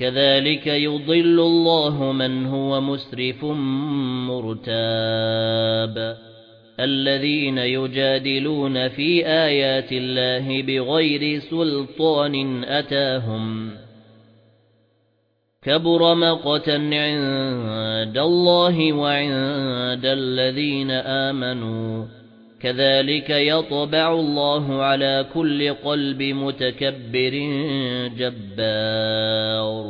كَذَلِكَ يُضِلُّ اللَّهُ مَنْ هُوَ مُسْرِفٌ مُرْتَابٌ. الَّذِينَ يُجَادِلُونَ فِي آيَاتِ اللَّهِ بِغَيْرِ سُلْطَانٍ أَتَاهُمْ. كَبُرَ مَقْتًا عِندَ اللَّهِ وَعِندَ الَّذِينَ آمَنُوا. كَذَلِكَ يَطْبَعُ اللَّهُ عَلَى كُلِّ قَلْبِ مُتَكَبِّرٍ جَبَّارٍ.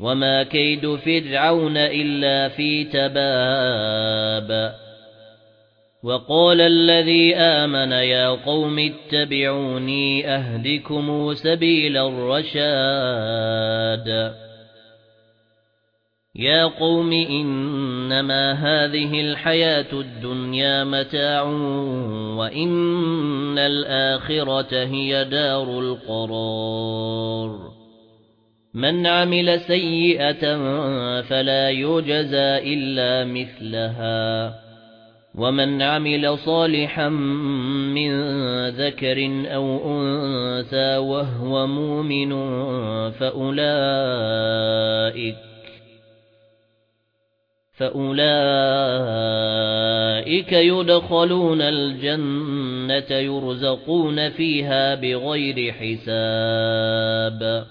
وَمَا كَيْدُ فِرْعَوْنَ إِلَّا فِي تَبَابٍ وَقَالَ الَّذِي آمَنَ يَا قَوْمِ اتَّبِعُونِي أَهْدِكُمْ سَبِيلَ الرَّشَادِ يَا قَوْمِ إِنَّمَا هَذِهِ الْحَيَاةُ الدُّنْيَا مَتَاعٌ وَإِنَّ الْآخِرَةَ هِيَ دَارُ الْقَرَارِ مَنْ عَمِلَ سَيِّئَةً فَلَا يُجْزَى إِلَّا مِثْلَهَا. وَمَنْ عَمِلَ صَالِحًا مِنْ ذَكَرٍ أَوْ أُنْثَى وَهُوَ مُؤْمِنٌ فَأُولَئِكَ فَأُولَئِكَ يُدْخَلُونَ الْجَنَّةَ يُرْزَقُونَ فِيهَا بِغَيْرِ حِسَابٍ.